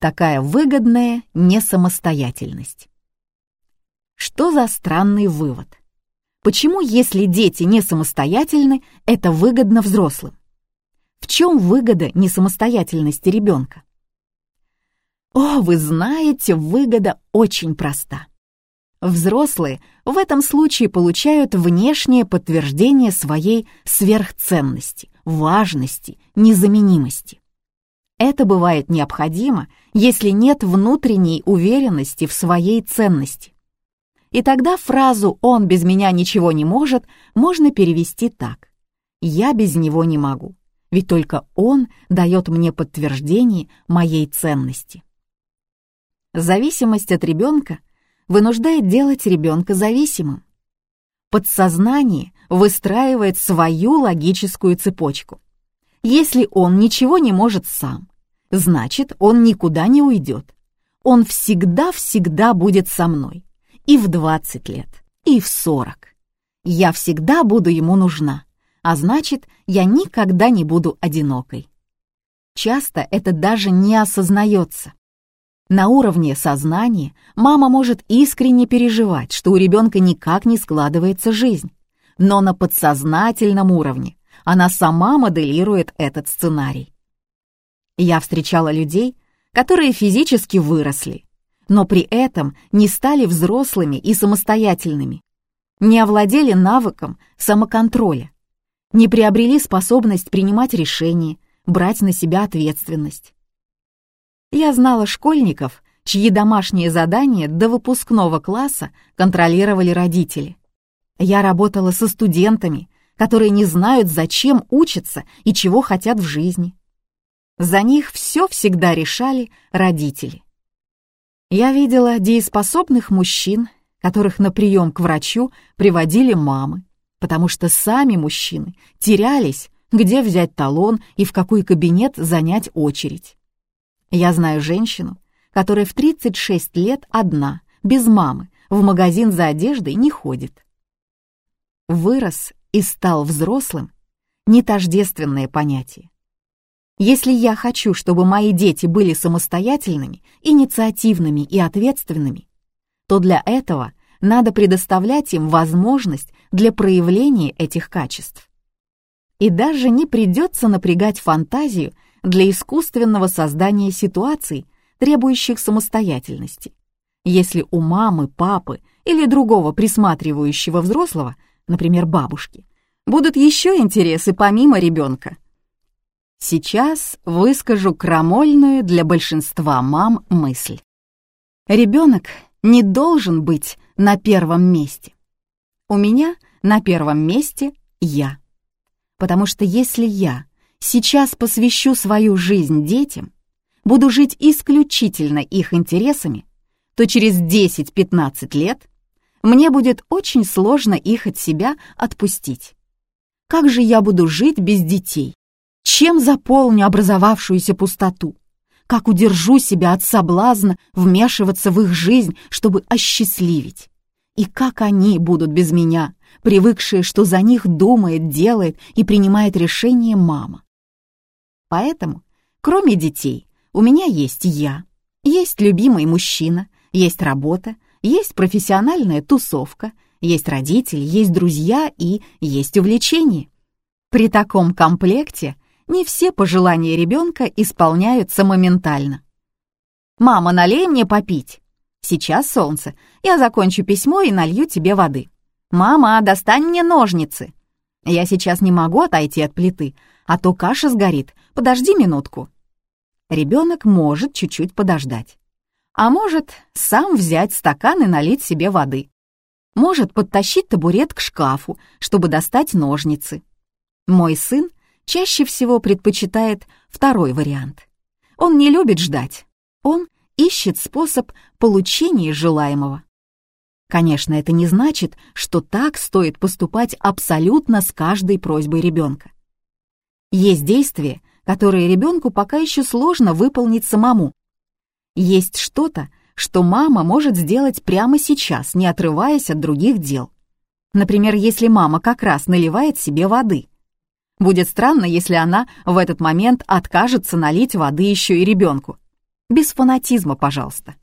Такая выгодная несамостоятельность. Что за странный вывод? Почему, если дети не самостоятельны, это выгодно взрослым? В чем выгода несамостоятельности ребенка? О, вы знаете, выгода очень проста. Взрослые в этом случае получают внешнее подтверждение своей сверхценности, важности, незаменимости. Это бывает необходимо, если нет внутренней уверенности в своей ценности. И тогда фразу «он без меня ничего не может» можно перевести так. «Я без него не могу, ведь только он дает мне подтверждение моей ценности». Зависимость от ребенка вынуждает делать ребенка зависимым. Подсознание выстраивает свою логическую цепочку. Если он ничего не может сам, значит, он никуда не уйдет. Он всегда-всегда будет со мной и в 20 лет, и в 40. Я всегда буду ему нужна, а значит, я никогда не буду одинокой. Часто это даже не осознается. На уровне сознания мама может искренне переживать, что у ребенка никак не складывается жизнь, но на подсознательном уровне она сама моделирует этот сценарий. Я встречала людей, которые физически выросли, но при этом не стали взрослыми и самостоятельными, не овладели навыком самоконтроля, не приобрели способность принимать решения, брать на себя ответственность. Я знала школьников, чьи домашние задания до выпускного класса контролировали родители. Я работала со студентами, которые не знают, зачем учатся и чего хотят в жизни. За них все всегда решали родители. Я видела дееспособных мужчин, которых на прием к врачу приводили мамы, потому что сами мужчины терялись, где взять талон и в какой кабинет занять очередь. Я знаю женщину, которая в 36 лет одна, без мамы, в магазин за одеждой не ходит. Вырос и стал взрослым — не тождественное понятие. Если я хочу, чтобы мои дети были самостоятельными, инициативными и ответственными, то для этого надо предоставлять им возможность для проявления этих качеств. И даже не придется напрягать фантазию для искусственного создания ситуаций, требующих самостоятельности. Если у мамы, папы или другого присматривающего взрослого, например, бабушки, будут еще интересы помимо ребенка, Сейчас выскажу крамольную для большинства мам мысль. Ребенок не должен быть на первом месте. У меня на первом месте я. Потому что если я сейчас посвящу свою жизнь детям, буду жить исключительно их интересами, то через 10-15 лет мне будет очень сложно их от себя отпустить. Как же я буду жить без детей? Чем заполню образовавшуюся пустоту? Как удержу себя от соблазна вмешиваться в их жизнь, чтобы осчастливить? И как они будут без меня, привыкшие, что за них думает, делает и принимает решение мама? Поэтому, кроме детей, у меня есть я, есть любимый мужчина, есть работа, есть профессиональная тусовка, есть родители, есть друзья и есть увлечения. При таком комплекте не все пожелания ребенка исполняются моментально. «Мама, налей мне попить». «Сейчас солнце. Я закончу письмо и налью тебе воды». «Мама, достань мне ножницы». «Я сейчас не могу отойти от плиты, а то каша сгорит. Подожди минутку». Ребенок может чуть-чуть подождать. А может сам взять стакан и налить себе воды. Может подтащить табурет к шкафу, чтобы достать ножницы. Мой сын чаще всего предпочитает второй вариант. Он не любит ждать. Он ищет способ получения желаемого. Конечно, это не значит, что так стоит поступать абсолютно с каждой просьбой ребенка. Есть действия, которые ребенку пока еще сложно выполнить самому. Есть что-то, что мама может сделать прямо сейчас, не отрываясь от других дел. Например, если мама как раз наливает себе воды. Будет странно, если она в этот момент откажется налить воды еще и ребенку. Без фанатизма, пожалуйста.